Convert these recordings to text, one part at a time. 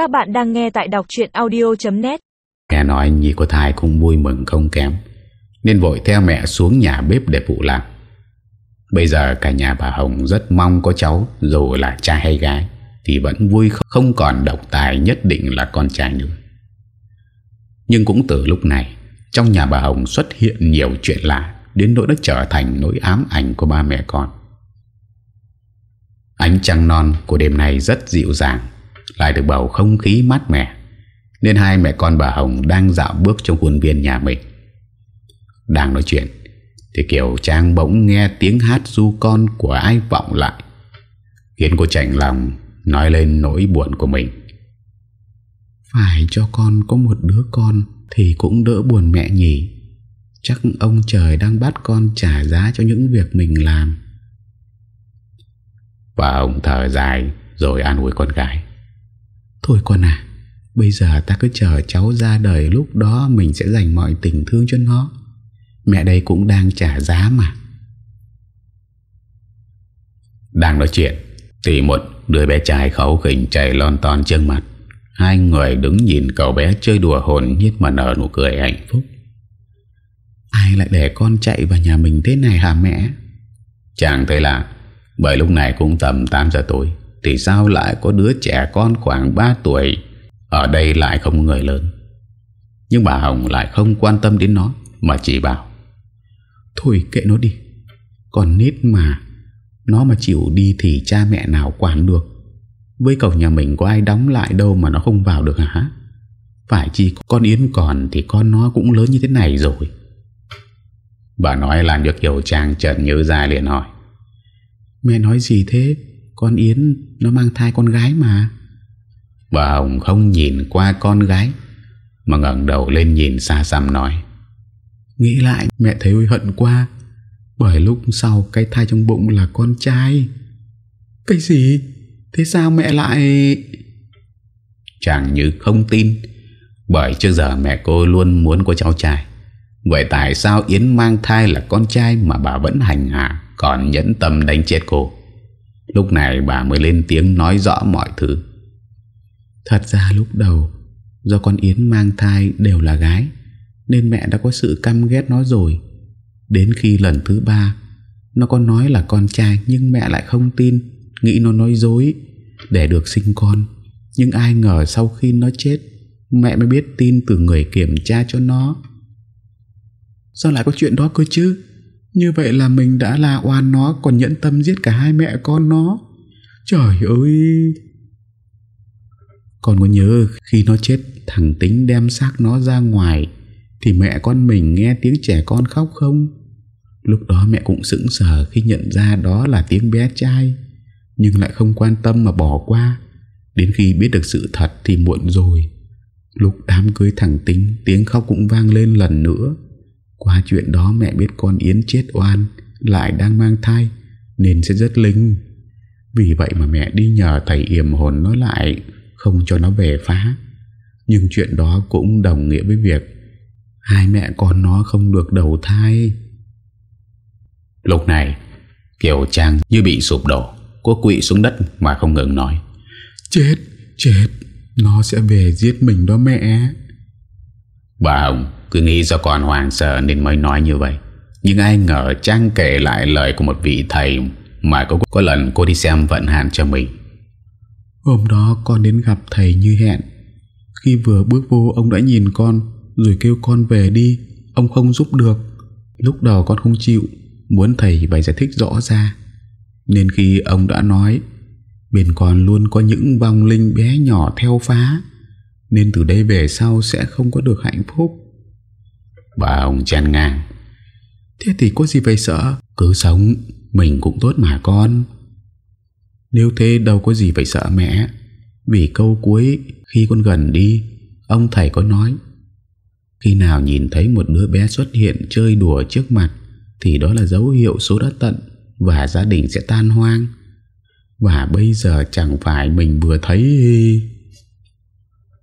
Các bạn đang nghe tại đọc chuyện audio.net Nghe nói Nhi có thai cũng vui mừng không kém, Nên vội theo mẹ xuống nhà bếp để phụ làm. Bây giờ cả nhà bà Hồng rất mong có cháu, Dù là trai hay gái, Thì vẫn vui không còn độc tài nhất định là con trai nữa. Nhưng cũng từ lúc này, Trong nhà bà Hồng xuất hiện nhiều chuyện lạ, Đến nỗi đã trở thành nỗi ám ảnh của ba mẹ con. Ánh trăng non của đêm này rất dịu dàng lại được bầu không khí mát mẻ, Nên hai mẹ con bà Hồng đang dạo bước trong khuôn viên nhà mình. Đang nói chuyện, Thì Kiều Trang bỗng nghe tiếng hát du con của ai vọng lại, Khiến cô chạnh lòng nói lên nỗi buồn của mình. Phải cho con có một đứa con Thì cũng đỡ buồn mẹ nhỉ. Chắc ông trời đang bắt con trả giá cho những việc mình làm. Và ông thở dài Rồi an ủi con gái. Thôi con à Bây giờ ta cứ chờ cháu ra đời Lúc đó mình sẽ dành mọi tình thương cho nó. Mẹ đây cũng đang trả giá mà. Đang nói chuyện Thì một đứa bé trai khấu khỉnh chạy lon ton trước mặt. Hai người đứng nhìn cậu bé chơi đùa hồn nhiên mà nở nụ cười hạnh phúc. Ai lại để con chạy vào nhà mình thế này hả mẹ? Chẳng thấy là Bởi lúc này cũng tầm 8 giờ tối thì sao lại có đứa trẻ con khoảng 3 tuổi? Ở đây lại không người lớn. Nhưng bà Hồng lại không quan tâm đến nó, Mà chỉ bảo, Thôi kệ nó đi, Còn nít mà, Nó mà chịu đi thì cha mẹ nào quản được? Với cậu nhà mình có ai đóng lại đâu Mà nó không vào được hả? Phải chi con Yến còn Thì con nó cũng lớn như thế này rồi. Bà nói làm cho kiểu Trang trần nhớ ra liền hỏi, Mẹ nói gì thế? Con Yến nó mang thai con gái mà. Bà Hồng không nhìn qua con gái Mà ngẩng đầu lên nhìn xa xăm nói. Nghĩ lại mẹ thấy hối hận quá Bởi lúc sau cái thai trong bụng là con trai. Cái gì? Thế sao mẹ lại Chẳng như không tin Bởi trước giờ mẹ cô luôn muốn có cháu trai. Vậy tại sao Yến mang thai là con trai Mà bà vẫn hành hạ Còn nhẫn tâm đánh chết cô Lúc này bà mới lên tiếng nói rõ mọi thứ. Thật ra lúc đầu, Do con Yến mang thai đều là gái, Nên mẹ đã có sự căm ghét nó rồi. Đến khi lần thứ ba, Nó có nói là con trai Nhưng mẹ lại không tin, Nghĩ nó nói dối. Để được sinh con, Nhưng ai ngờ sau khi nó chết, Mẹ mới biết tin từ người kiểm tra cho nó. Sao lại có chuyện đó cơ chứ? Như vậy là mình đã là oan nó, Còn nhẫn tâm giết cả hai mẹ con nó. Trời ơi! Con có nhớ, khi nó chết, Thằng tính đem xác nó ra ngoài, Thì mẹ con mình nghe tiếng trẻ con khóc không? Lúc đó mẹ cũng sững sờ Khi nhận ra đó là tiếng bé trai, Nhưng lại không quan tâm mà bỏ qua. Đến khi biết được sự thật Thì muộn rồi. Lúc đám cưới thằng tính, Tiếng khóc cũng vang lên lần nữa qua chuyện đó mẹ biết con Yến chết oan Lại đang mang thai Nên sẽ rất linh. Vì vậy mà mẹ đi nhờ thầy yểm hồn nó lại Không cho nó về phá. Nhưng chuyện đó cũng đồng nghĩa với việc Hai mẹ con nó không được đầu thai. Lúc này Kiều Trang như bị sụp đổ Cô quỵ xuống đất mà không ngừng nói. Chết, chết Nó sẽ về giết mình đó mẹ. Bà Hồng cứ nghĩ do còn hoàng sợ nên mới nói như vậy. Nhưng ai ngờ Trang kể lại lời của một vị thầy Mà có, có lần cô đi xem vận hạn cho mình. Hôm đó con đến gặp thầy như hẹn. Khi vừa bước vô ông đã nhìn con Rồi kêu con về đi. Ông không giúp được. Lúc đầu con không chịu Muốn thầy phải giải thích rõ ra. Nên khi ông đã nói Bên con luôn có những vong linh bé nhỏ theo phá Nên từ đây về sau sẽ không có được hạnh phúc. Bà ông chen ngang. Thế thì có gì phải sợ? Cứ sống, Mình cũng tốt mà con. Nếu thế đâu có gì phải sợ mẹ. Vì câu cuối, Khi con gần đi, Ông thầy có nói, Khi nào nhìn thấy một đứa bé xuất hiện Chơi đùa trước mặt, Thì đó là dấu hiệu số đã tận Và gia đình sẽ tan hoang. Và bây giờ chẳng phải mình vừa thấy.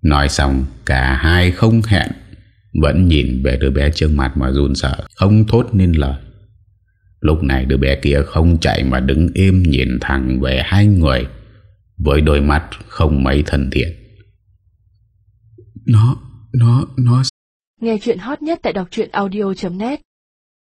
Nói xong, Cả hai không hẹn vẫn nhìn về đứa bé trước mặt mà run sợ Không thốt nên lời. Lúc này đứa bé kia không chạy Mà đứng im nhìn thẳng về hai người Với đôi mắt không mấy thân thiện. Nó, nó, nó Nghe chuyện hot nhất tại đọc truyện audio.net